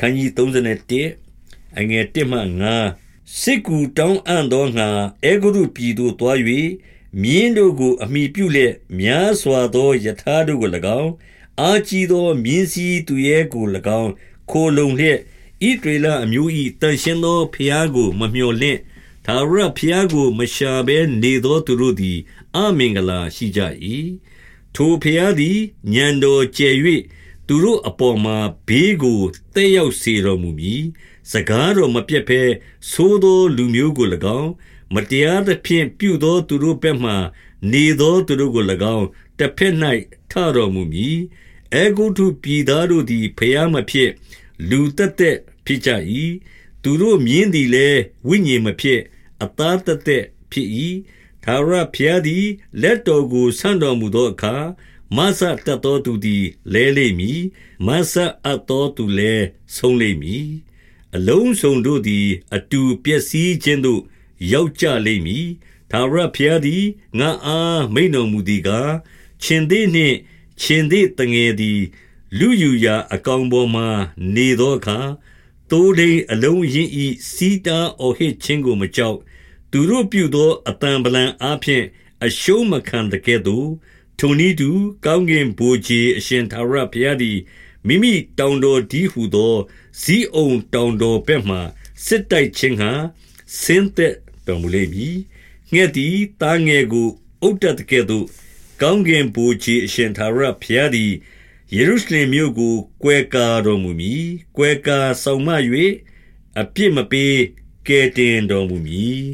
ခန်းကြီး31အငယ်1မှ9စစ်ကူတောင်းအံ့သောငါအေဂရုပြည်သို့တွား၍မြင်းတို့ကိုအမိပြုလျက်များစွာသောယထာတို့ကို၎င်းအာကြီးသောမြင်းစည်းသူရဲ့ကို၎င်းခိုလုံလျက်ဣဒေလအမျိုး၏တန်ရှင်းသောဖျားကိုမမျှော်လင့်သာရဖျားကိုမရှာဘဲနေသောသူတို့သည်အမင်္ဂလာရှိကြ၏ထိုဖျားသည်ညံတော်ကျယ်၍ သူတို့အပေါ်မှာဘေးကိုတဲ့ရောက်စေတော်မူမည်စကားတော်မပြတ်ဘဲသိုးသောလူမျိုးကို၎င်းမတရားသဖြင့်ပြုသောသူတို့ဘက်မှနေသောသူတို့ကို၎င်းတစ်ဖက်၌ထတော်မူမည်အေဂုတုပြည်သားတို့သည်ဖျားမဖြစ် လူတက်တက်ဖြစ်ကြ၏သူတို့မြင်းသည်လည်းဝိညာဉ်မဖြစ်အသားတက်တက်ဖြစ်၏သာရဖျားသည်လက်တော်ကိုဆန့်တော်မူသောအခါ မဆတ်တတ်သောသူသည်လဲလိမ့်မည်မဆတ်အပ်သောသူလည်းဆုံးလိမ့်မည်အလုံးစုံတို့သည် အတူပျက်စီးခြင်းသို့ရောက်ကြလိမ့်မည်သာရဖျားသည်ငါအားမိန်တော်မူသည်ကားရှင်သေးနှင့်ရှင်သေးတငယ်သည် လူယူရာအကောင်ပေါ်မှနေသောအခါတိုးဒိန်အလုံးရင်ဤစီတာအော်ဟစ်ခြင်းကိုမကြောက် သူတို့ပြုသောအတံပလံအားဖြင့်အရှုံးမခံတကဲ့သို့ ထိုနည်းတူ ကောင်းကင်ဘိုးကြီးအရှင်သာရဘုရားသည် မိမိတောင်တော်ဒီဟုသောဇီးအုံတောင်တော်ဘက်မှ စစ်တိုက်ခြင်းဟာဆင်းသက်တော်မူလိမ့်မည်ငှက်သည်တားငယ်ကိုအုတ်တက်တကဲ့သို့ ကောင်းကင်ဘိုးကြီးအရှင်သာရဘုရားသည်ယေရုရှလင်မြို့ကိုကွယ်ကာတော်မူမည်ကွယ်ကာဆောင်မ၍အပြစ်မပေးကယ်တင်တော်မူမည်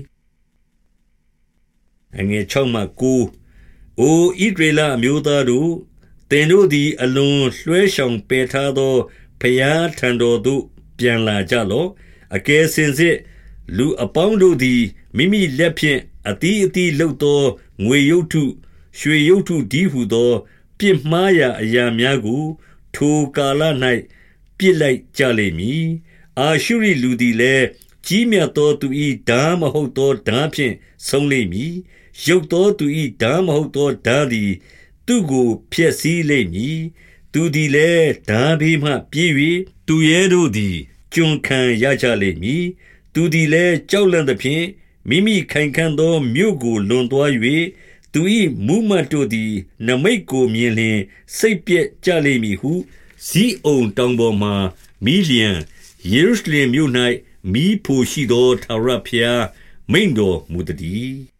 အငယ်6မှ9 အိုဣဒရေလအမျိုးသားတို့ သင်တို့သည် အလွန်လွှဲရှောင်ပယ်ထားသောဖျားထံတော်သို့ ပြန်လာကြလော့ အကယ်စင်စစ် လူအပေါင်းတို့သည် မိမိလက်ဖြင့်အတီးအတီးလှုပ်သော ငွေရုပ်ထုရွှေရုပ်ထုဒီဟုသော ပြစ်မှားရာအရာများကို ထိုကာလ၌ပြစ်လိုက်ကြလိမ့်မည် အာရှုရိလူသည်လည်း ကြီးမြတ်သောသူ၏ဓာမဟုတ်သောဓာဖြင့်ဆုံးလိမ့်မည်ရုပ်သောသူ၏ဓာမဟုတ်သောဓာသည် သူ့ကိုဖျက်ဆီးလိမ့်မည်သူသည်လည်းဓာဘေးမှပြေး၍သူရဲတို့သည်ကျွန်ခံရကြလိမ့်မည်သူသည်လည်းကြောက်လန့်သဖြင့်မိမိခိုင်ခံ့သောမြို့ကိုလွန်သွား၍သူ၏မူးမတ်တို့သည် နမိတ်ကိုမြင်လျင်စိတ်ပြက်ကြလိမ့်မည်ဟုဇီးအုံတောင်ပေါ်မှမိလျံယေရုရှလင်မြို့၌ မိဖို့ရှိသောထာဝရဘုရားမိန်တော်မူသည်